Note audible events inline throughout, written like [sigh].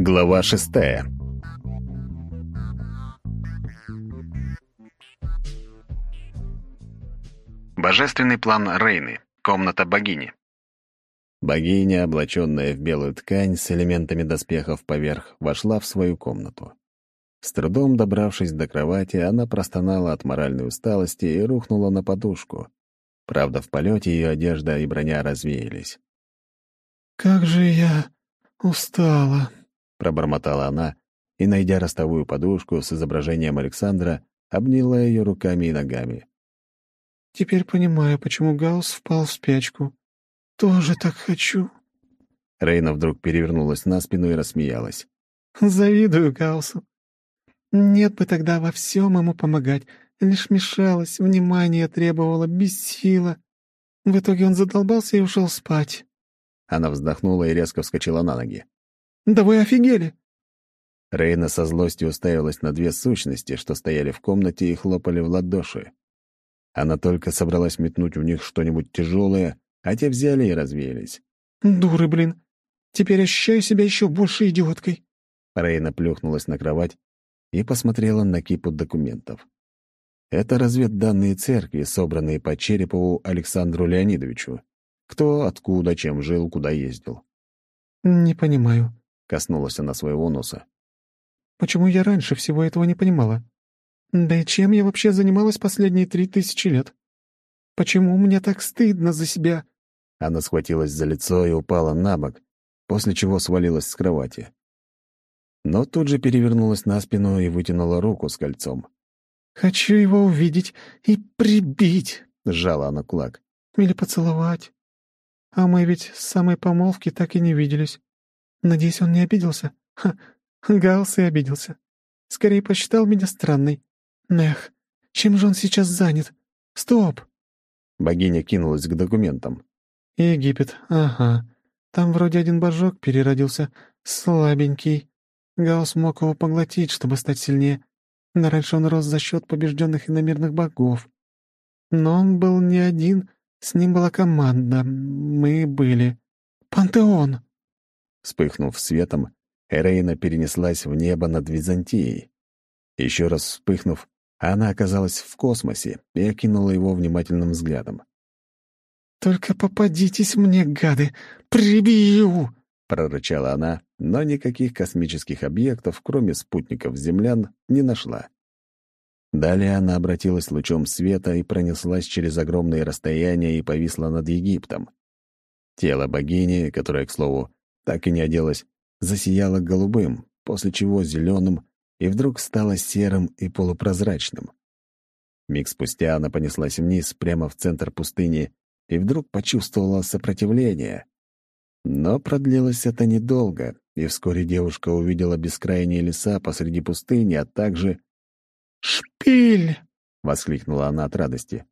Глава шестая Божественный план Рейны. Комната богини. Богиня, облаченная в белую ткань с элементами доспехов поверх, вошла в свою комнату. С трудом добравшись до кровати, она простонала от моральной усталости и рухнула на подушку. Правда, в полете ее одежда и броня развеялись. «Как же я устала!» — пробормотала она и, найдя ростовую подушку с изображением Александра, обняла ее руками и ногами. «Теперь понимаю, почему Гаус впал в спячку. Тоже так хочу». Рейна вдруг перевернулась на спину и рассмеялась. «Завидую Гаусу. Нет бы тогда во всем ему помогать, лишь мешалась, внимание требовала, бесила. В итоге он задолбался и ушел спать». Она вздохнула и резко вскочила на ноги. «Да вы офигели!» Рейна со злостью уставилась на две сущности, что стояли в комнате и хлопали в ладоши. Она только собралась метнуть у них что-нибудь тяжелое, а те взяли и развеялись. «Дуры, блин! Теперь ощущаю себя еще больше идиоткой!» Рейна плюхнулась на кровать и посмотрела на кипу документов. Это разведданные церкви, собранные по Черепову Александру Леонидовичу. Кто, откуда, чем жил, куда ездил. «Не понимаю», — коснулась она своего носа. «Почему я раньше всего этого не понимала? Да и чем я вообще занималась последние три тысячи лет? Почему мне так стыдно за себя?» Она схватилась за лицо и упала на бок, после чего свалилась с кровати. Но тут же перевернулась на спину и вытянула руку с кольцом. «Хочу его увидеть и прибить», — сжала она кулак. «Или поцеловать. А мы ведь с самой помолвки так и не виделись. Надеюсь, он не обиделся? Ха, Гаус и обиделся. Скорее посчитал меня странной. Эх, чем же он сейчас занят? Стоп!» Богиня кинулась к документам. «Египет, ага. Там вроде один божок переродился, слабенький. Гаус мог его поглотить, чтобы стать сильнее но раньше он рос за счет побежденных иномирных богов. Но он был не один, с ним была команда. Мы были. Пантеон!» Вспыхнув светом, Эрейна перенеслась в небо над Византией. Еще раз вспыхнув, она оказалась в космосе и окинула его внимательным взглядом. «Только попадитесь мне, гады! Прибью!» — прорычала она, но никаких космических объектов, кроме спутников землян, не нашла. Далее она обратилась лучом света и пронеслась через огромные расстояния и повисла над Египтом. Тело богини, которое, к слову, так и не оделось, засияло голубым, после чего зеленым, и вдруг стало серым и полупрозрачным. Миг спустя она понеслась вниз, прямо в центр пустыни, и вдруг почувствовала сопротивление. Но продлилось это недолго, и вскоре девушка увидела бескрайние леса посреди пустыни, а также... «Шпиль!» — воскликнула она от радости.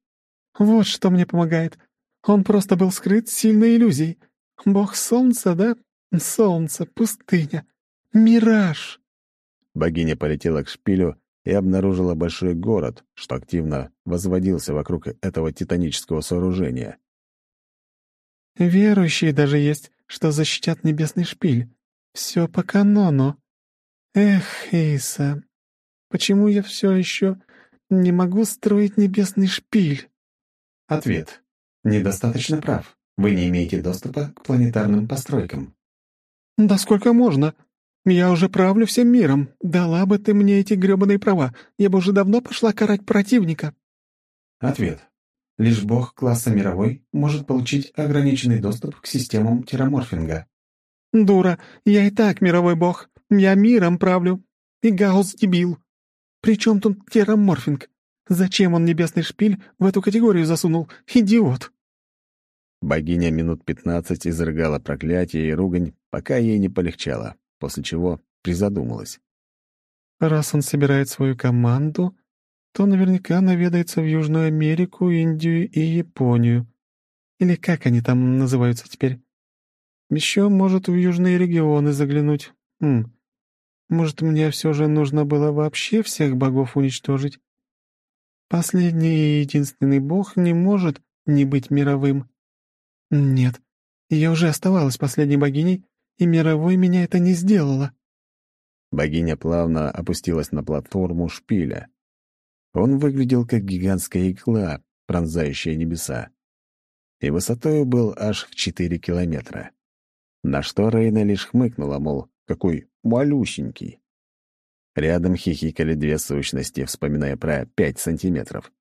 «Вот что мне помогает. Он просто был скрыт сильной иллюзией. Бог солнца, да? Солнце, пустыня, мираж!» Богиня полетела к шпилю и обнаружила большой город, что активно возводился вокруг этого титанического сооружения. «Верующие даже есть, что защитят небесный шпиль. Все по канону. Эх, Иса, почему я все еще не могу строить небесный шпиль? Ответ. Недостаточно прав. Вы не имеете доступа к планетарным постройкам. Да сколько можно? Я уже правлю всем миром. Дала бы ты мне эти грёбаные права, я бы уже давно пошла карать противника. Ответ. Лишь бог класса мировой может получить ограниченный доступ к системам терраморфинга. «Дура, я и так мировой бог. Я миром правлю. И Гаус дебил. При чем тут терраморфинг? Зачем он небесный шпиль в эту категорию засунул? Идиот!» Богиня минут пятнадцать изрыгала проклятие и ругань, пока ей не полегчало, после чего призадумалась. «Раз он собирает свою команду, то наверняка наведается в Южную Америку, Индию и Японию. Или как они там называются теперь? Еще может в южные регионы заглянуть. Хм. Может, мне все же нужно было вообще всех богов уничтожить? Последний и единственный бог не может не быть мировым. Нет, я уже оставалась последней богиней, и мировой меня это не сделала. Богиня плавно опустилась на платформу шпиля. Он выглядел как гигантская игла, пронзающая небеса. И высотой был аж в четыре километра. На что Рейна лишь хмыкнула, мол, какой малюсенький. Рядом хихикали две сущности, вспоминая про пять сантиметров.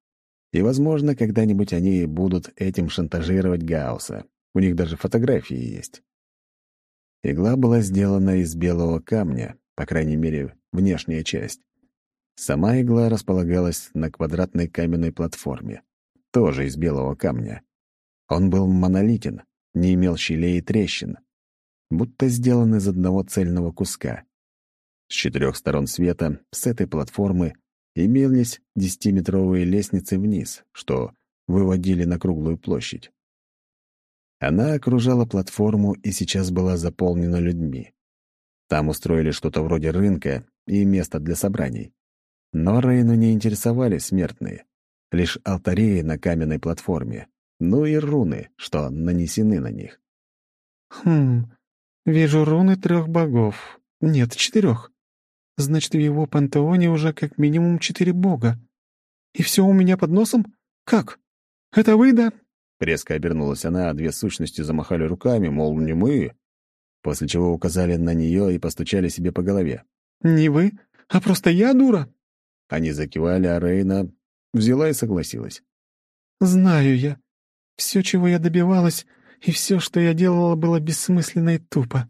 И, возможно, когда-нибудь они будут этим шантажировать Гаусса. У них даже фотографии есть. Игла была сделана из белого камня, по крайней мере, внешняя часть. Сама игла располагалась на квадратной каменной платформе, тоже из белого камня. Он был монолитен, не имел щелей и трещин, будто сделан из одного цельного куска. С четырех сторон света с этой платформы имелись десятиметровые лестницы вниз, что выводили на круглую площадь. Она окружала платформу и сейчас была заполнена людьми. Там устроили что-то вроде рынка и места для собраний. Но Рейну не интересовали смертные, лишь алтареи на каменной платформе, ну и руны, что нанесены на них. «Хм, вижу руны трех богов. Нет, четырех. Значит, в его пантеоне уже как минимум четыре бога. И все у меня под носом? Как? Это вы, да?» Резко обернулась она, а две сущности замахали руками, мол, не мы, после чего указали на нее и постучали себе по голове. «Не вы, а просто я дура?» Они закивали, а Рейна взяла и согласилась. «Знаю я. Все, чего я добивалась, и все, что я делала, было бессмысленно и тупо.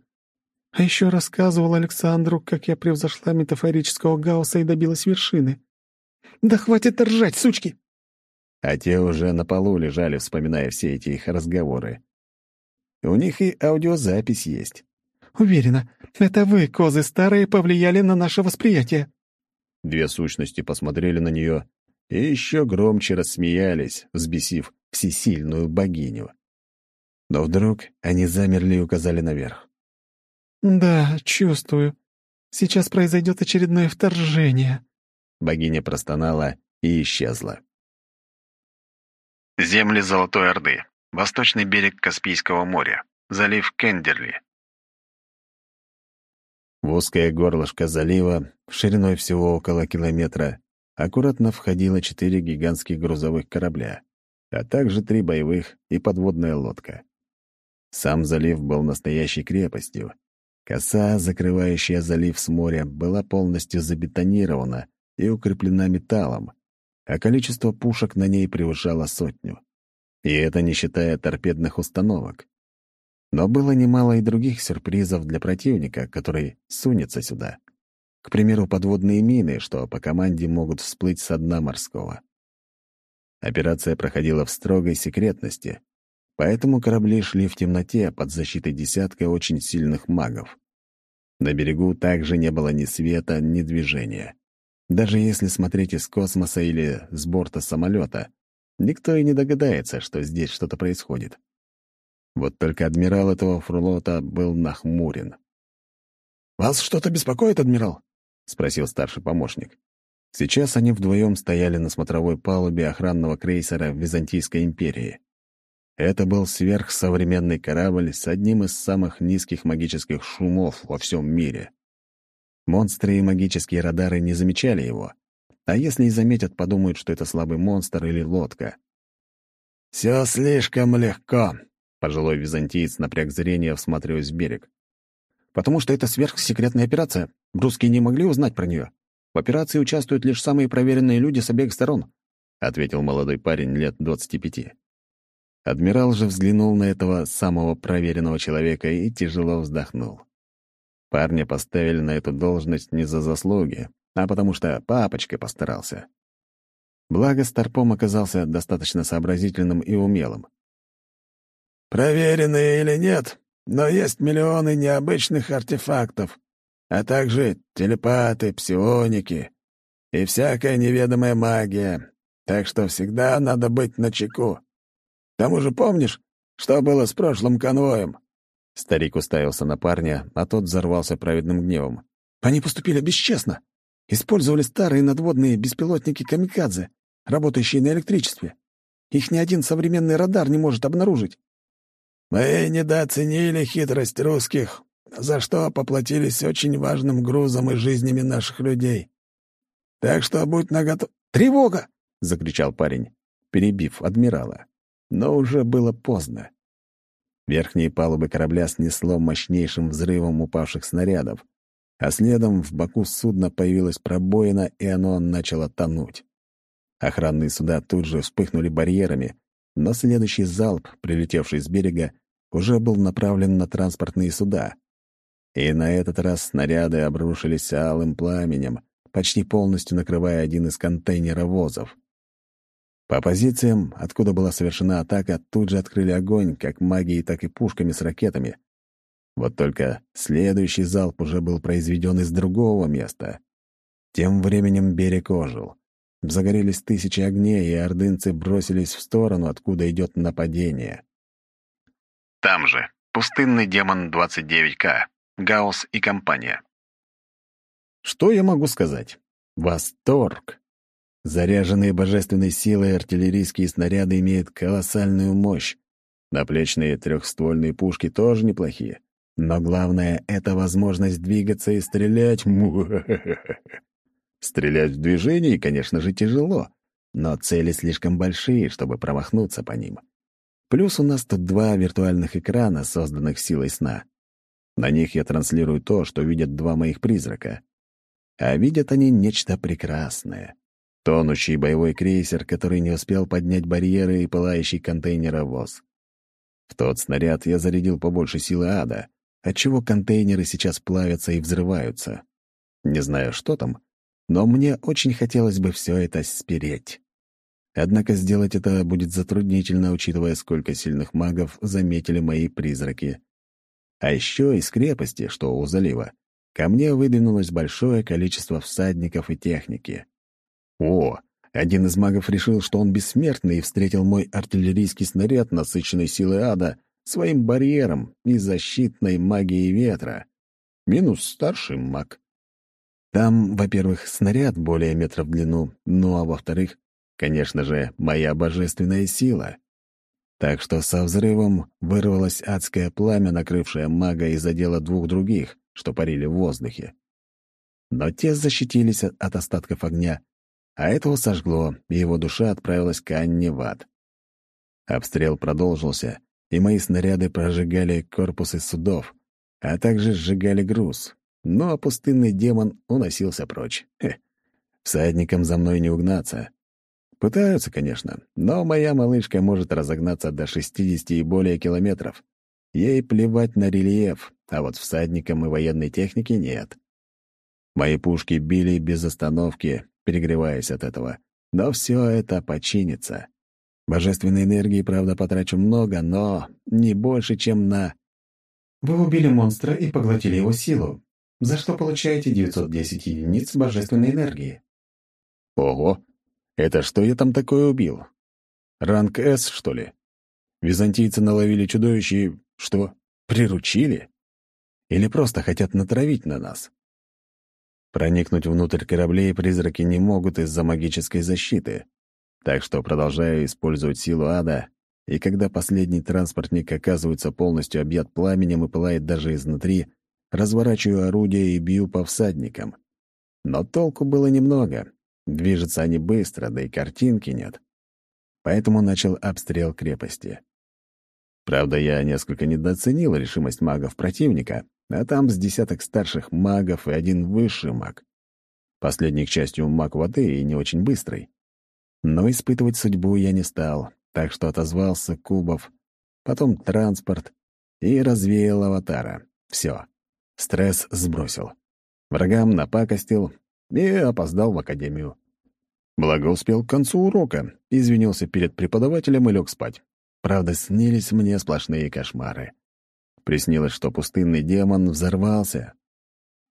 А еще рассказывал Александру, как я превзошла метафорического гаусса и добилась вершины. Да хватит ржать, сучки!» А те уже на полу лежали, вспоминая все эти их разговоры. У них и аудиозапись есть. «Уверена, это вы, козы старые, повлияли на наше восприятие». Две сущности посмотрели на нее и еще громче рассмеялись, взбесив всесильную богиню. Но вдруг они замерли и указали наверх. «Да, чувствую. Сейчас произойдет очередное вторжение». Богиня простонала и исчезла. Земли Золотой Орды. Восточный берег Каспийского моря. Залив Кендерли. В узкое горлышко залива, шириной всего около километра, аккуратно входило четыре гигантских грузовых корабля, а также три боевых и подводная лодка. Сам залив был настоящей крепостью. Коса, закрывающая залив с моря, была полностью забетонирована и укреплена металлом, а количество пушек на ней превышало сотню. И это не считая торпедных установок. Но было немало и других сюрпризов для противника, который сунется сюда. К примеру, подводные мины, что по команде могут всплыть со дна морского. Операция проходила в строгой секретности, поэтому корабли шли в темноте под защитой десятка очень сильных магов. На берегу также не было ни света, ни движения. Даже если смотреть из космоса или с борта самолета, никто и не догадается, что здесь что-то происходит. Вот только адмирал этого флота был нахмурен. «Вас что-то беспокоит, адмирал?» — спросил старший помощник. Сейчас они вдвоем стояли на смотровой палубе охранного крейсера Византийской империи. Это был сверхсовременный корабль с одним из самых низких магических шумов во всем мире. Монстры и магические радары не замечали его. А если и заметят, подумают, что это слабый монстр или лодка. «Все слишком легко», — пожилой византиец напряг зрение, всматриваясь в берег. «Потому что это сверхсекретная операция. Русские не могли узнать про нее. В операции участвуют лишь самые проверенные люди с обеих сторон», — ответил молодой парень лет двадцати пяти. Адмирал же взглянул на этого самого проверенного человека и тяжело вздохнул. Парня поставили на эту должность не за заслуги, а потому что папочка постарался. Благо, Старпом оказался достаточно сообразительным и умелым. «Проверенные или нет, но есть миллионы необычных артефактов, а также телепаты, псионики и всякая неведомая магия, так что всегда надо быть начеку. К тому же помнишь, что было с прошлым конвоем?» Старик уставился на парня, а тот взорвался праведным гневом. «Они поступили бесчестно. Использовали старые надводные беспилотники «Камикадзе», работающие на электричестве. Их ни один современный радар не может обнаружить». «Мы недооценили хитрость русских за что поплатились очень важным грузом и жизнями наших людей. Так что будь наготов... «Тревога!» — закричал парень, перебив адмирала. Но уже было поздно. Верхние палубы корабля снесло мощнейшим взрывом упавших снарядов, а следом в боку судна появилась пробоина, и оно начало тонуть. Охранные суда тут же вспыхнули барьерами, но следующий залп, прилетевший с берега, уже был направлен на транспортные суда. И на этот раз снаряды обрушились алым пламенем, почти полностью накрывая один из контейнеровозов. По позициям, откуда была совершена атака, тут же открыли огонь, как магией, так и пушками с ракетами. Вот только следующий залп уже был произведен из другого места. Тем временем берег ожил. Загорелись тысячи огней, и ордынцы бросились в сторону, откуда идет нападение. Там же. Пустынный демон 29К. Гаус и компания. Что я могу сказать? Восторг! Заряженные божественной силой артиллерийские снаряды имеют колоссальную мощь. Наплечные трехствольные пушки тоже неплохие. Но главное — это возможность двигаться и стрелять. [laughs] Стрелять в движении, конечно же, тяжело, но цели слишком большие, чтобы промахнуться по ним. Плюс у нас тут два виртуальных экрана, созданных силой сна. На них я транслирую то, что видят два моих призрака. А видят они нечто прекрасное. Тонущий боевой крейсер, который не успел поднять барьеры и пылающий контейнеровоз. В тот снаряд я зарядил побольше силы ада, отчего контейнеры сейчас плавятся и взрываются. Не знаю, что там, но мне очень хотелось бы все это спереть. Однако сделать это будет затруднительно, учитывая, сколько сильных магов заметили мои призраки. А еще из крепости, что у залива, ко мне выдвинулось большое количество всадников и техники. О, один из магов решил, что он бессмертный и встретил мой артиллерийский снаряд, насыщенный силой ада, своим барьером и защитной магией ветра. Минус старший маг. Там, во-первых, снаряд более метра в длину, ну а во-вторых, конечно же, моя божественная сила. Так что со взрывом вырвалось адское пламя, накрывшее мага и задело двух других, что парили в воздухе. Но те защитились от остатков огня, а этого сожгло, и его душа отправилась к Анне в ад. Обстрел продолжился, и мои снаряды прожигали корпусы судов, а также сжигали груз. Ну, а пустынный демон уносился прочь. Хе. Всадникам за мной не угнаться. Пытаются, конечно, но моя малышка может разогнаться до 60 и более километров. Ей плевать на рельеф, а вот всадникам и военной технике нет. Мои пушки били без остановки, перегреваясь от этого. Но все это починится. Божественной энергии, правда, потрачу много, но не больше, чем на... Вы убили монстра и поглотили его силу, за что получаете 910 единиц божественной энергии. Ого! Это что я там такое убил? Ранг С, что ли? Византийцы наловили чудовище и... Что? Приручили? Или просто хотят натравить на нас? Проникнуть внутрь кораблей призраки не могут из-за магической защиты. Так что продолжаю использовать силу ада, и когда последний транспортник оказывается полностью объят пламенем и пылает даже изнутри, разворачиваю орудие и бью по всадникам. Но толку было немного. Движутся они быстро, да и картинки нет. Поэтому начал обстрел крепости. Правда, я несколько недооценил решимость магов противника, а там с десяток старших магов и один высший маг. Последний, к счастью, маг воды и не очень быстрый. Но испытывать судьбу я не стал, так что отозвался Кубов, потом транспорт и развеял аватара. Все. Стресс сбросил. Врагам напакостил и опоздал в академию. Благо успел к концу урока, извинился перед преподавателем и лег спать. Правда, снились мне сплошные кошмары. Приснилось, что пустынный демон взорвался.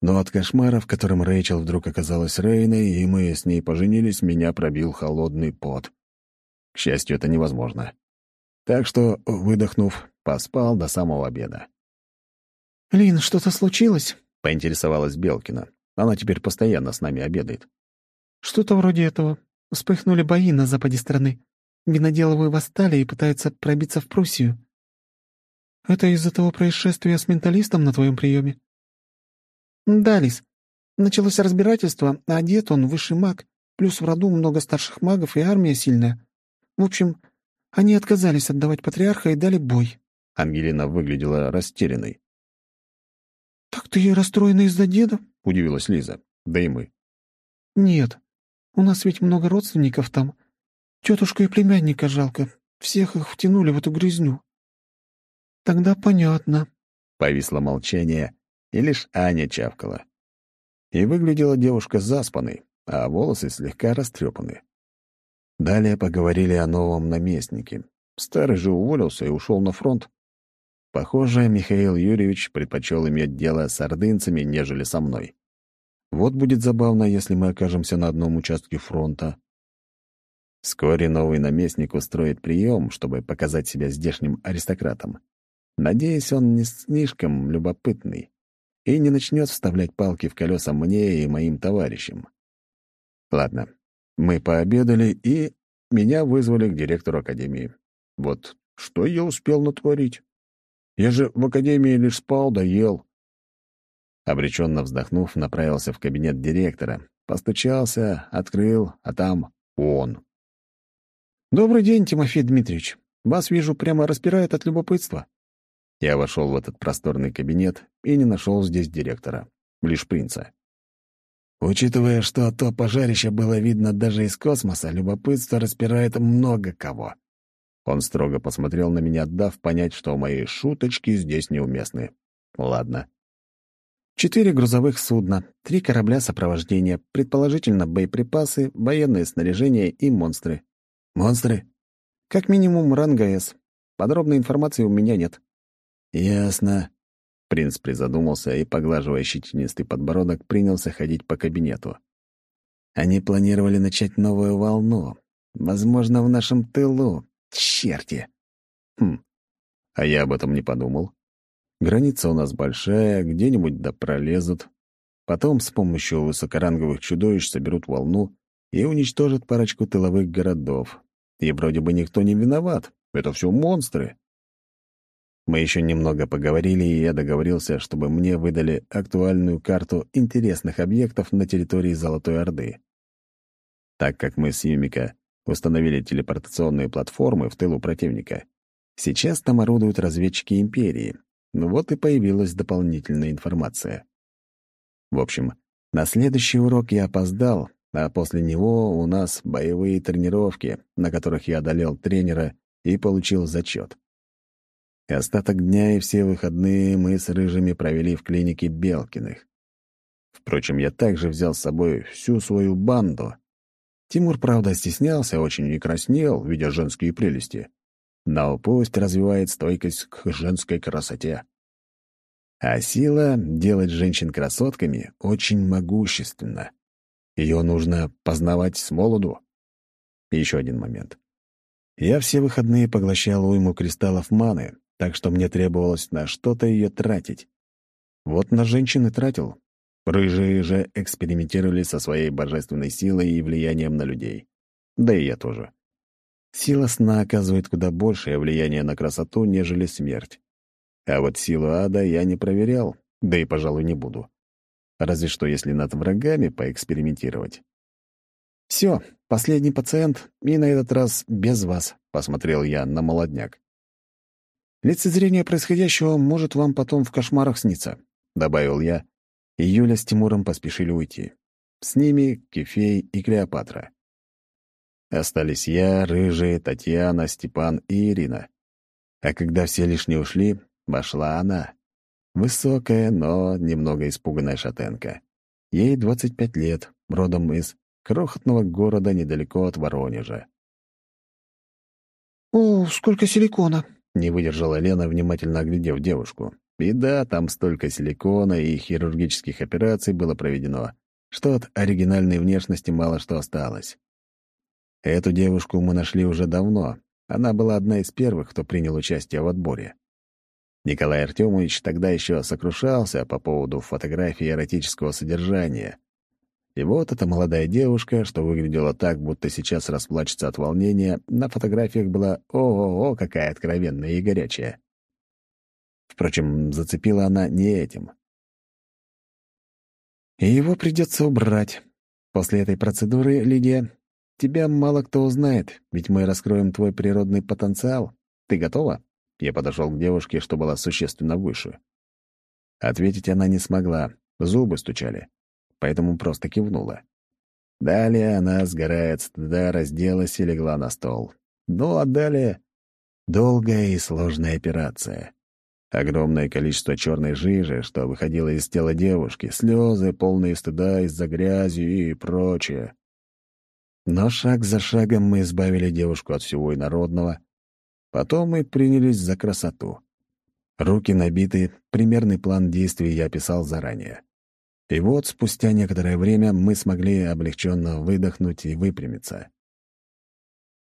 Но от кошмара, в котором Рэйчел вдруг оказалась Рейной, и мы с ней поженились, меня пробил холодный пот. К счастью, это невозможно. Так что, выдохнув, поспал до самого обеда. «Лин, что-то случилось?» — поинтересовалась Белкина. Она теперь постоянно с нами обедает. «Что-то вроде этого. Вспыхнули бои на западе страны. Виноделовы восстали и пытаются пробиться в Пруссию. Это из-за того происшествия с менталистом на твоем приеме? Да, Лис. Началось разбирательство, а дед он высший маг, плюс в роду много старших магов и армия сильная. В общем, они отказались отдавать патриарха и дали бой. Ангелина выглядела растерянной. «Так ты расстроена из-за деда?» — удивилась Лиза. Да и мы. «Нет. У нас ведь много родственников там. Тетушку и племянника жалко. Всех их втянули в эту грязню». «Тогда понятно». Повисло молчание, и лишь Аня чавкала. И выглядела девушка заспанной, а волосы слегка растрепаны. Далее поговорили о новом наместнике. Старый же уволился и ушел на фронт. Похоже, Михаил Юрьевич предпочел иметь дело с ордынцами, нежели со мной. Вот будет забавно, если мы окажемся на одном участке фронта. Вскоре новый наместник устроит прием, чтобы показать себя здешним аристократом. Надеюсь, он не слишком любопытный и не начнет вставлять палки в колеса мне и моим товарищам. Ладно, мы пообедали, и меня вызвали к директору академии. Вот что я успел натворить? Я же в академии лишь спал да. Обреченно вздохнув, направился в кабинет директора. Постучался, открыл, а там он. «Добрый день, Тимофей Дмитриевич. Вас, вижу, прямо распирает от любопытства». Я вошел в этот просторный кабинет и не нашел здесь директора, лишь принца. Учитывая, что то пожарище было видно даже из космоса, любопытство распирает много кого. Он строго посмотрел на меня, дав понять, что мои шуточки здесь неуместны. Ладно. Четыре грузовых судна, три корабля сопровождения, предположительно боеприпасы, военное снаряжение и монстры. Монстры? Как минимум ранга С. Подробной информации у меня нет. Ясно. Принц призадумался и, поглаживая щетинистый подбородок, принялся ходить по кабинету. Они планировали начать новую волну. Возможно, в нашем тылу. Черти! Хм, а я об этом не подумал. Граница у нас большая, где-нибудь да пролезут. Потом с помощью высокоранговых чудовищ соберут волну и уничтожат парочку тыловых городов. И вроде бы никто не виноват. Это все монстры. Мы еще немного поговорили, и я договорился, чтобы мне выдали актуальную карту интересных объектов на территории Золотой Орды. Так как мы с Юмика установили телепортационные платформы в тылу противника, сейчас там орудуют разведчики Империи. Ну вот и появилась дополнительная информация. В общем, на следующий урок я опоздал, а после него у нас боевые тренировки, на которых я одолел тренера и получил зачет. И остаток дня и все выходные мы с Рыжими провели в клинике Белкиных. Впрочем, я также взял с собой всю свою банду. Тимур, правда, стеснялся очень и краснел, видя женские прелести. Но пусть развивает стойкость к женской красоте. А сила делать женщин красотками очень могущественна. Ее нужно познавать с молоду. Еще один момент. Я все выходные поглощал уйму кристаллов маны, так что мне требовалось на что-то ее тратить. Вот на женщины тратил. Рыжие же экспериментировали со своей божественной силой и влиянием на людей. Да и я тоже. Сила сна оказывает куда большее влияние на красоту, нежели смерть. А вот силу ада я не проверял, да и, пожалуй, не буду. Разве что, если над врагами поэкспериментировать. «Все, последний пациент, и на этот раз без вас», — посмотрел я на молодняк. Лицезрение происходящего может вам потом в кошмарах сниться», — добавил я, и Юля с Тимуром поспешили уйти. С ними Кефей и Клеопатра. Остались я, Рыжая, Татьяна, Степан и Ирина. А когда все лишние ушли, вошла она. Высокая, но немного испуганная шатенка. Ей 25 лет, родом из крохотного города недалеко от Воронежа. «О, сколько силикона!» Не выдержала Лена, внимательно оглядев девушку. И да, там столько силикона и хирургических операций было проведено, что от оригинальной внешности мало что осталось. Эту девушку мы нашли уже давно. Она была одна из первых, кто принял участие в отборе. Николай Артемович тогда еще сокрушался по поводу фотографии эротического содержания. И вот эта молодая девушка, что выглядела так, будто сейчас расплачется от волнения, на фотографиях была о-о-о, какая откровенная и горячая. Впрочем, зацепила она не этим. И его придется убрать. После этой процедуры, Лидия, тебя мало кто узнает, ведь мы раскроем твой природный потенциал. Ты готова?» Я подошел к девушке, что была существенно выше. Ответить она не смогла, зубы стучали, поэтому просто кивнула. Далее она, сгорает стыда, разделась и легла на стол. Ну а далее — долгая и сложная операция. Огромное количество черной жижи, что выходило из тела девушки, слезы, полные стыда из-за грязи и прочее. Но шаг за шагом мы избавили девушку от всего инородного. Потом мы принялись за красоту. Руки набиты, примерный план действий я описал заранее. И вот спустя некоторое время мы смогли облегченно выдохнуть и выпрямиться.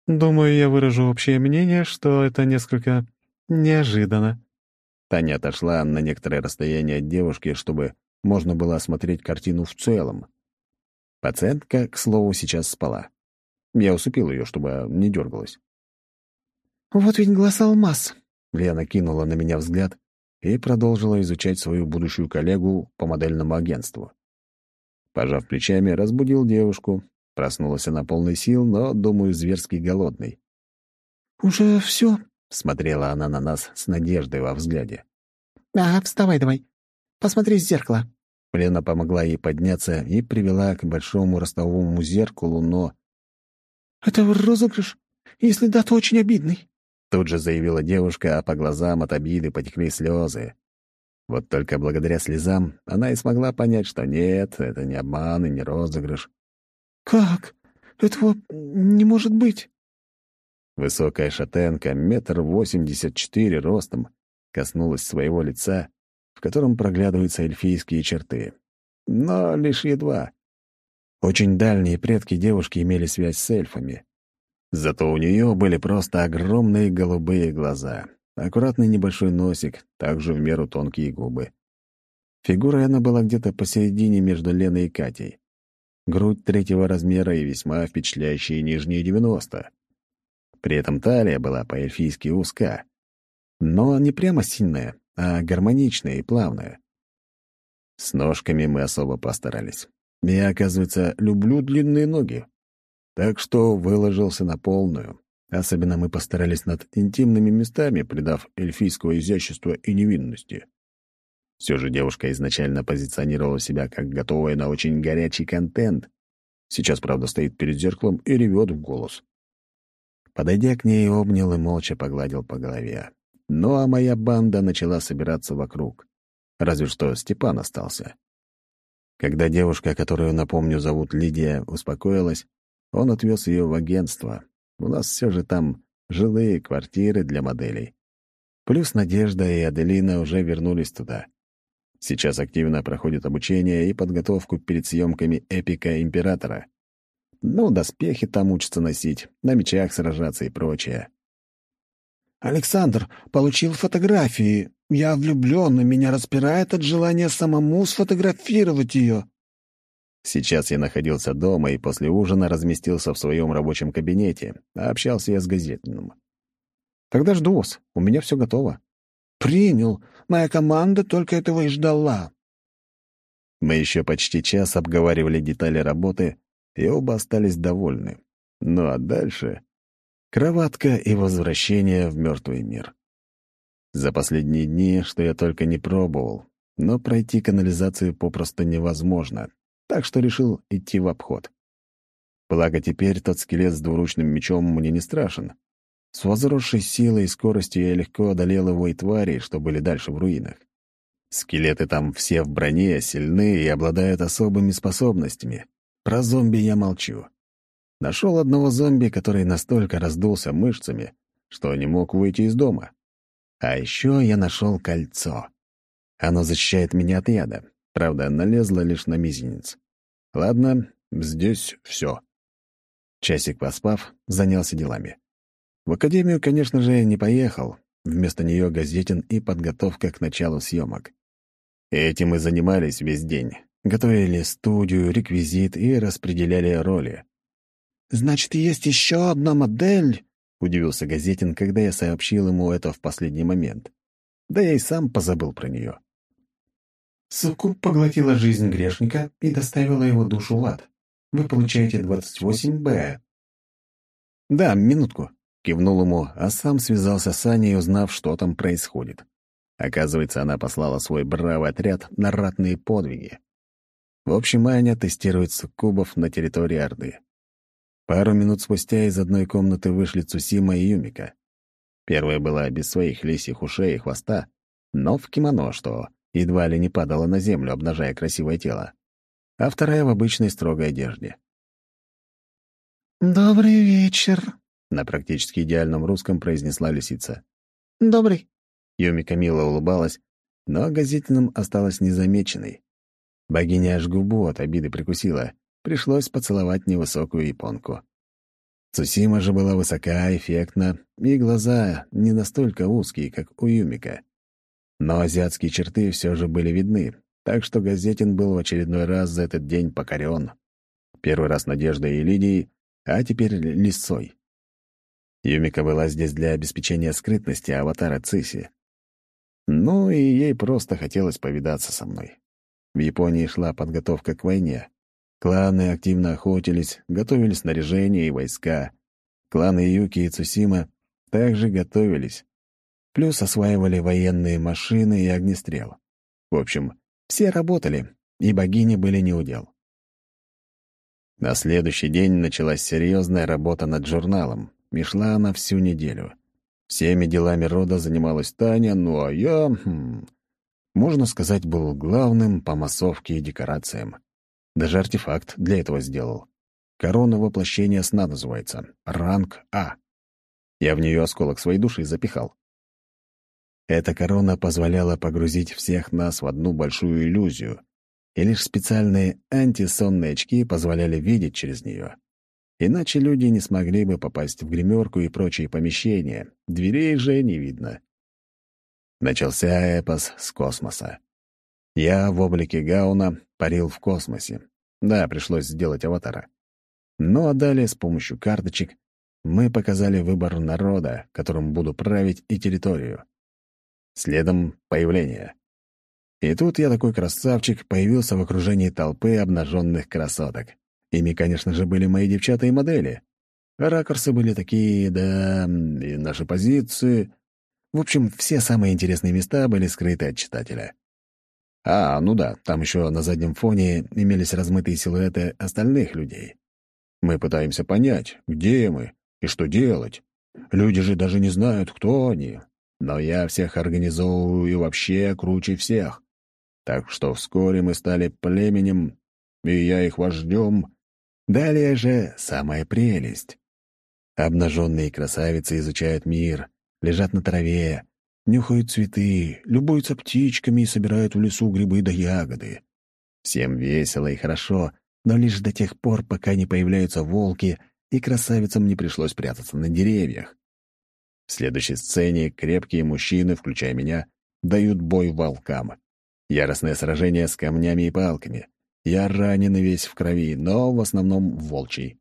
«Думаю, я выражу общее мнение, что это несколько неожиданно», Таня отошла на некоторое расстояние от девушки, чтобы можно было осмотреть картину в целом. Пациентка, к слову, сейчас спала. Я усыпил ее, чтобы не дергалась. «Вот ведь глаз алмаз!» Лена кинула на меня взгляд и продолжила изучать свою будущую коллегу по модельному агентству. Пожав плечами, разбудил девушку. Проснулась она полной сил, но, думаю, зверски голодной. «Уже все?» Смотрела она на нас с надеждой во взгляде. «Ага, вставай давай. Посмотри в зеркало». Лена помогла ей подняться и привела к большому ростовому зеркалу, но... «Это розыгрыш? Если да, то очень обидный». Тут же заявила девушка, а по глазам от обиды потекли слезы. Вот только благодаря слезам она и смогла понять, что нет, это не обман и не розыгрыш. «Как? Этого не может быть!» Высокая шатенка, метр восемьдесят четыре ростом, коснулась своего лица, в котором проглядываются эльфийские черты. Но лишь едва. Очень дальние предки девушки имели связь с эльфами. Зато у нее были просто огромные голубые глаза, аккуратный небольшой носик, также в меру тонкие губы. Фигурой она была где-то посередине между Леной и Катей. Грудь третьего размера и весьма впечатляющие нижние девяносто. При этом талия была по-эльфийски узка. Но не прямо сильная, а гармоничная и плавная. С ножками мы особо постарались. Я, оказывается, люблю длинные ноги. Так что выложился на полную. Особенно мы постарались над интимными местами, придав эльфийского изящества и невинности. Все же девушка изначально позиционировала себя как готовая на очень горячий контент. Сейчас, правда, стоит перед зеркалом и ревет в голос. Подойдя к ней, обнял и молча погладил по голове. Ну а моя банда начала собираться вокруг. Разве что Степан остался. Когда девушка, которую, напомню, зовут Лидия, успокоилась, он отвез ее в агентство. У нас все же там жилые квартиры для моделей. Плюс Надежда и Аделина уже вернулись туда. Сейчас активно проходит обучение и подготовку перед съемками «Эпика Императора». Ну, доспехи там учатся носить, на мечах сражаться и прочее. «Александр, получил фотографии. Я влюблен, и меня распирает от желания самому сфотографировать ее». Сейчас я находился дома и после ужина разместился в своем рабочем кабинете, а общался я с газетным. «Тогда жду вас. У меня все готово». «Принял. Моя команда только этого и ждала». Мы еще почти час обговаривали детали работы, и оба остались довольны. Ну а дальше — кроватка и возвращение в мертвый мир. За последние дни, что я только не пробовал, но пройти канализацию попросту невозможно, так что решил идти в обход. Благо теперь тот скелет с двуручным мечом мне не страшен. С возросшей силой и скоростью я легко одолел его и твари, что были дальше в руинах. Скелеты там все в броне, сильны и обладают особыми способностями. Про зомби я молчу. Нашел одного зомби, который настолько раздулся мышцами, что не мог выйти из дома. А еще я нашел кольцо. Оно защищает меня от яда. Правда, налезло лишь на мизинец. Ладно, здесь все. Часик поспав, занялся делами. В академию, конечно же, не поехал. Вместо нее газетин и подготовка к началу съемок. Этим мы занимались весь день. Готовили студию, реквизит и распределяли роли. «Значит, есть еще одна модель?» — удивился Газетин, когда я сообщил ему это в последний момент. Да я и сам позабыл про нее. Суккуб поглотила жизнь грешника и доставила его душу в ад. Вы получаете 28-Б. «Да, минутку», — кивнул ему, а сам связался с Аней, узнав, что там происходит. Оказывается, она послала свой бравый отряд на ратные подвиги. В общем, Аня тестирует суккубов на территории Орды. Пару минут спустя из одной комнаты вышли Цусима и Юмика. Первая была без своих лисьих ушей и хвоста, но в кимоно, что едва ли не падала на землю, обнажая красивое тело. А вторая в обычной строгой одежде. «Добрый вечер», — на практически идеальном русском произнесла лисица. «Добрый». Юмика мило улыбалась, но газетиным осталась незамеченной. Богиня аж губу от обиды прикусила. Пришлось поцеловать невысокую японку. Цусима же была высока, эффектна, и глаза не настолько узкие, как у Юмика. Но азиатские черты все же были видны, так что Газетин был в очередной раз за этот день покорен. Первый раз Надеждой и Лидией, а теперь Лисой. Юмика была здесь для обеспечения скрытности аватара Циси. Ну и ей просто хотелось повидаться со мной. В Японии шла подготовка к войне. Кланы активно охотились, готовили снаряжение и войска. Кланы Юки и Цусима также готовились. Плюс осваивали военные машины и огнестрел. В общем, все работали, и богини были неудел. На следующий день началась серьезная работа над журналом, и шла она всю неделю. Всеми делами рода занималась Таня, ну а я, хм, можно сказать, был главным по массовке и декорациям. Даже артефакт для этого сделал. Корона воплощения сна называется. Ранг А. Я в нее осколок своей души запихал. Эта корона позволяла погрузить всех нас в одну большую иллюзию, и лишь специальные антисонные очки позволяли видеть через нее. Иначе люди не смогли бы попасть в гримерку и прочие помещения, дверей же не видно. Начался эпос с космоса. Я в облике Гауна парил в космосе. Да, пришлось сделать аватара. Ну а далее с помощью карточек мы показали выбор народа, которым буду править, и территорию. Следом — появление. И тут я такой красавчик появился в окружении толпы обнаженных красоток. Ими, конечно же, были мои девчата и модели. Ракурсы были такие, да, и наши позиции. В общем, все самые интересные места были скрыты от читателя. А, ну да, там еще на заднем фоне имелись размытые силуэты остальных людей. Мы пытаемся понять, где мы и что делать. Люди же даже не знают, кто они. Но я всех организовываю и вообще круче всех. Так что вскоре мы стали племенем, и я их вождем. Далее же самая прелесть. Обнаженные красавицы изучают мир, лежат на траве, нюхают цветы, любуются птичками и собирают в лесу грибы да ягоды. Всем весело и хорошо, но лишь до тех пор, пока не появляются волки, и красавицам не пришлось прятаться на деревьях. В следующей сцене крепкие мужчины, включая меня, дают бой волкам. Яростное сражение с камнями и палками. Я ранен весь в крови, но в основном волчий.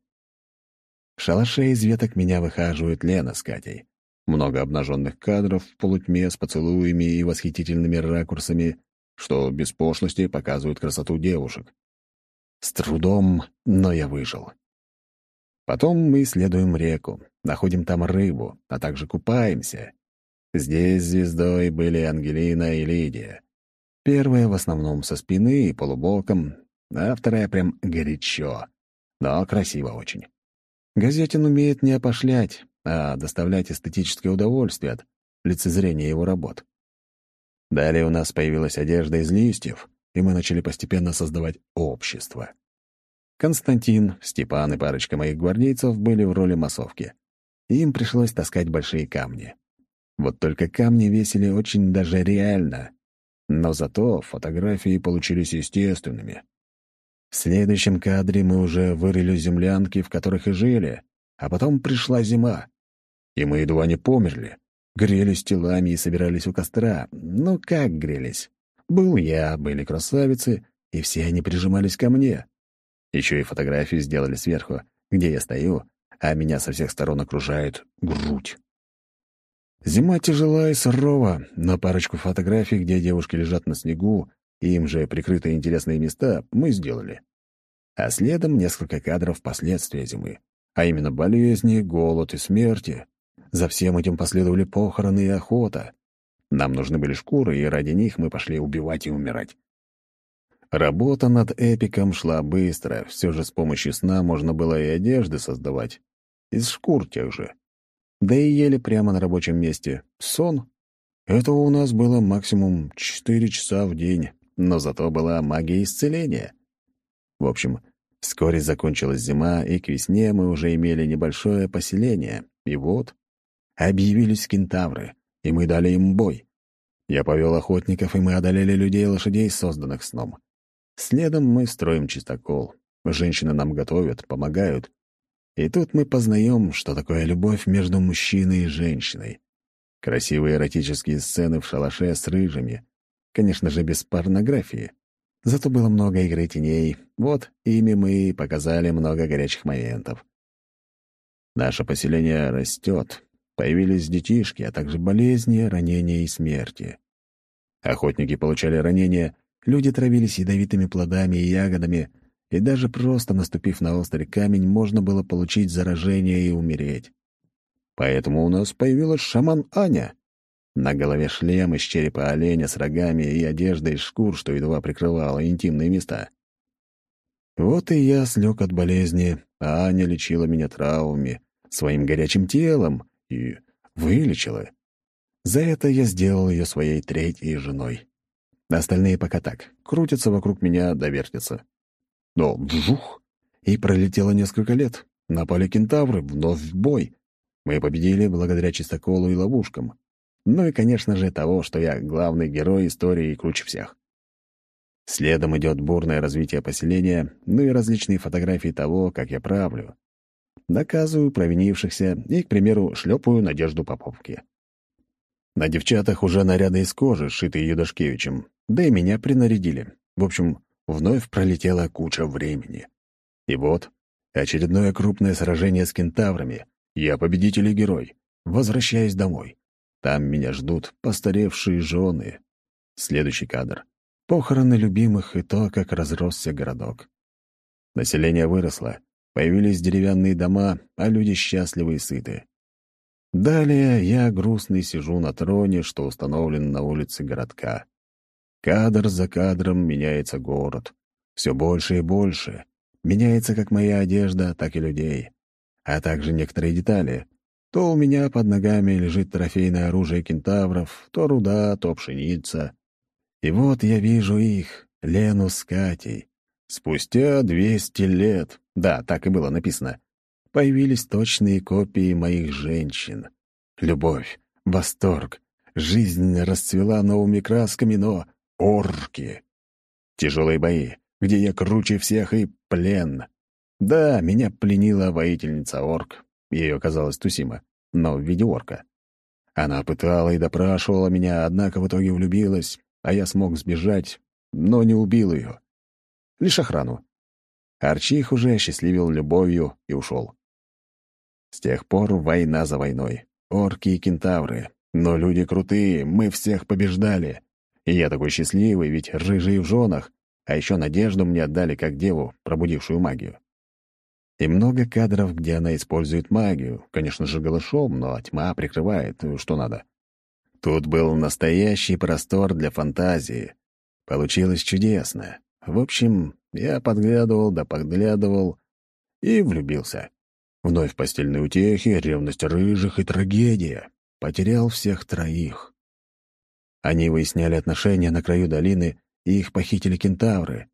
В шалаше из веток меня выхаживают Лена с Катей. Много обнаженных кадров в полутьме с поцелуями и восхитительными ракурсами, что без пошлости показывают красоту девушек. С трудом, но я выжил. Потом мы исследуем реку, находим там рыбу, а также купаемся. Здесь звездой были Ангелина и Лидия. Первая в основном со спины и полубоком, а вторая прям горячо, но красиво очень. Газетин умеет не опошлять, а доставлять эстетическое удовольствие от лицезрения его работ. Далее у нас появилась одежда из листьев, и мы начали постепенно создавать общество. Константин, Степан и парочка моих гвардейцев были в роли массовки. Им пришлось таскать большие камни. Вот только камни весили очень даже реально. Но зато фотографии получились естественными. В следующем кадре мы уже вырыли землянки, в которых и жили, а потом пришла зима. И мы едва не померли. Грелись телами и собирались у костра. Ну как грелись? Был я, были красавицы, и все они прижимались ко мне. Еще и фотографию сделали сверху, где я стою, а меня со всех сторон окружает грудь. Зима тяжела и сурова, но парочку фотографий, где девушки лежат на снегу, и им же прикрытые интересные места, мы сделали. А следом несколько кадров последствия зимы, а именно болезни, голод и смерти. За всем этим последовали похороны и охота. Нам нужны были шкуры, и ради них мы пошли убивать и умирать. Работа над эпиком шла быстро, все же с помощью сна можно было и одежды создавать. Из шкур тех же. Да и ели прямо на рабочем месте. Сон. Этого у нас было максимум 4 часа в день, но зато была магия исцеления. В общем, вскоре закончилась зима, и к весне мы уже имели небольшое поселение. И вот объявились кентавры, и мы дали им бой. Я повел охотников, и мы одолели людей и лошадей, созданных сном. Следом мы строим чистокол. Женщины нам готовят, помогают. И тут мы познаем, что такое любовь между мужчиной и женщиной. Красивые эротические сцены в шалаше с рыжими. Конечно же, без порнографии. Зато было много игры теней. Вот ими мы показали много горячих моментов. Наше поселение растет. Появились детишки, а также болезни, ранения и смерти. Охотники получали ранения, Люди травились ядовитыми плодами и ягодами, и даже просто наступив на острый камень, можно было получить заражение и умереть. Поэтому у нас появилась шаман Аня. На голове шлем из черепа оленя с рогами и одежда из шкур, что едва прикрывала интимные места. Вот и я слег от болезни, а Аня лечила меня травмами, своим горячим телом и вылечила. За это я сделал ее своей третьей женой. Остальные пока так, крутятся вокруг меня, довертятся. Но вжух! И пролетело несколько лет. Напали кентавры, вновь в бой. Мы победили благодаря чистоколу и ловушкам. Ну и, конечно же, того, что я главный герой истории и круче всех. Следом идет бурное развитие поселения, ну и различные фотографии того, как я правлю. Наказываю провинившихся и, к примеру, шлепаю Надежду Поповки. На девчатах уже наряды из кожи, сшитые Юдашкевичем, да и меня принарядили. В общем, вновь пролетела куча времени. И вот, очередное крупное сражение с кентаврами. Я победитель и герой. Возвращаюсь домой. Там меня ждут постаревшие жены. Следующий кадр. Похороны любимых и то, как разросся городок. Население выросло, появились деревянные дома, а люди счастливы и сыты. Далее я грустный сижу на троне, что установлен на улице городка. Кадр за кадром меняется город. Все больше и больше. Меняется как моя одежда, так и людей. А также некоторые детали. То у меня под ногами лежит трофейное оружие кентавров, то руда, то пшеница. И вот я вижу их, Лену с Катей. Спустя двести лет, да, так и было написано, появились точные копии моих женщин. Любовь, восторг, жизнь расцвела новыми красками, но Орки. Тяжелые бои, где я круче всех и плен. Да, меня пленила воительница орк. Ее оказалось Тусима, но в виде орка. Она пытала и допрашивала меня, однако в итоге влюбилась, а я смог сбежать, но не убил ее. Лишь охрану. Арчих уже осчастливил любовью и ушел. С тех пор война за войной. Орки и кентавры. Но люди крутые, мы всех побеждали. И я такой счастливый, ведь рыжий в женах, а еще Надежду мне отдали как деву, пробудившую магию. И много кадров, где она использует магию, конечно же, голышом, но тьма прикрывает, что надо. Тут был настоящий простор для фантазии. Получилось чудесно. В общем, я подглядывал да подглядывал и влюбился. Вновь постельные утехи, ревность рыжих и трагедия. Потерял всех троих. Они выясняли отношения на краю долины, и их похитили кентавры.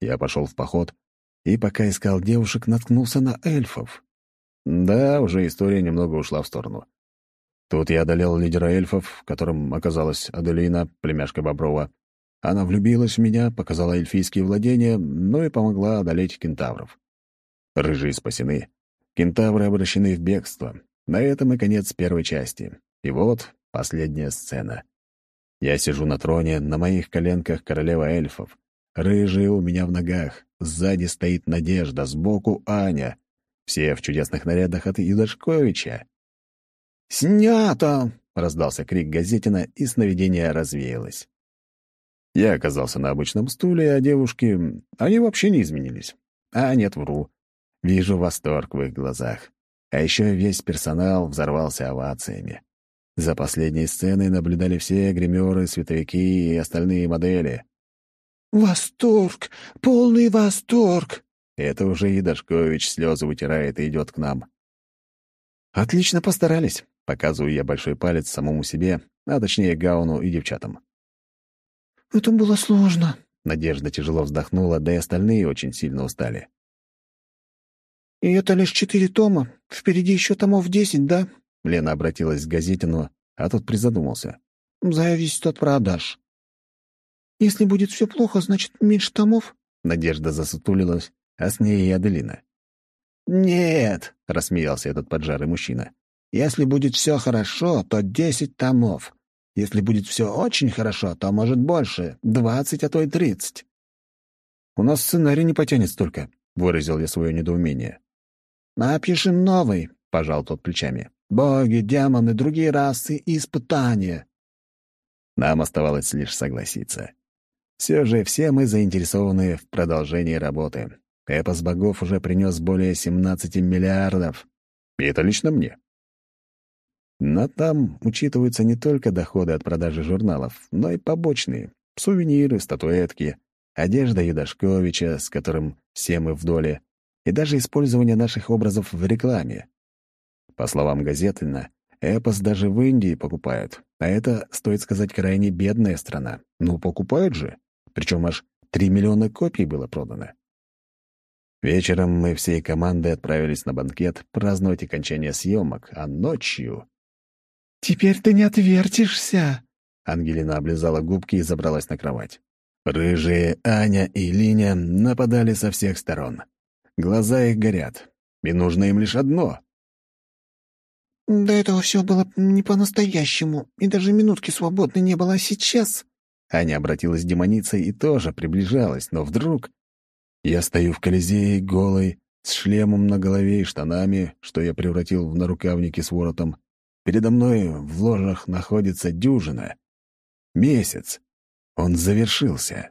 Я пошел в поход, и пока искал девушек, наткнулся на эльфов. Да, уже история немного ушла в сторону. Тут я одолел лидера эльфов, которым оказалась Аделина, племяшка Боброва. Она влюбилась в меня, показала эльфийские владения, ну и помогла одолеть кентавров. Рыжие спасены. Кентавры обращены в бегство. На этом и конец первой части. И вот последняя сцена. Я сижу на троне, на моих коленках королева эльфов. Рыжие у меня в ногах, сзади стоит Надежда, сбоку Аня. Все в чудесных нарядах от Юдашковича. «Снято!» — раздался крик газетина, и сновидение развеялось. Я оказался на обычном стуле, а девушки... Они вообще не изменились. А нет, вру. Вижу восторг в их глазах. А еще весь персонал взорвался овациями. За последней сценой наблюдали все гримеры, световики и остальные модели. «Восторг! Полный восторг!» Это уже и Дашкович слезы вытирает и идет к нам. «Отлично постарались», — показываю я большой палец самому себе, а точнее Гауну и девчатам. «Это было сложно», — Надежда тяжело вздохнула, да и остальные очень сильно устали. «И это лишь четыре тома. Впереди еще томов десять, да?» Лена обратилась к газетину, а тот призадумался. «Зависит от продаж». «Если будет все плохо, значит, меньше томов?» Надежда засутулилась, а с ней и Аделина. «Нет», — рассмеялся этот поджарый мужчина. «Если будет все хорошо, то десять томов. Если будет все очень хорошо, то, может, больше, двадцать, а то и тридцать. «У нас сценарий не потянет столько», — выразил я свое недоумение. «Напишем новый», — пожал тот плечами. «Боги, демоны, другие расы и испытания». Нам оставалось лишь согласиться. Все же все мы заинтересованы в продолжении работы. Эпос богов уже принес более 17 миллиардов. И это лично мне. Но там учитываются не только доходы от продажи журналов, но и побочные — сувениры, статуэтки, одежда Юдашковича, с которым все мы в доле, и даже использование наших образов в рекламе. По словам Газетина, Эпос даже в Индии покупают, а это, стоит сказать, крайне бедная страна. Ну, покупают же. Причем аж 3 миллиона копий было продано. Вечером мы всей командой отправились на банкет праздновать окончание съемок, а ночью... «Теперь ты не отвертишься!» Ангелина облизала губки и забралась на кровать. Рыжие Аня и Линя нападали со всех сторон. Глаза их горят, и нужно им лишь одно. «До этого все было не по-настоящему, и даже минутки свободной не было, а сейчас...» Аня обратилась к демонице и тоже приближалась, но вдруг... Я стою в Колизее голый, с шлемом на голове и штанами, что я превратил в нарукавники с воротом. Передо мной в ложах находится дюжина. Месяц. Он завершился.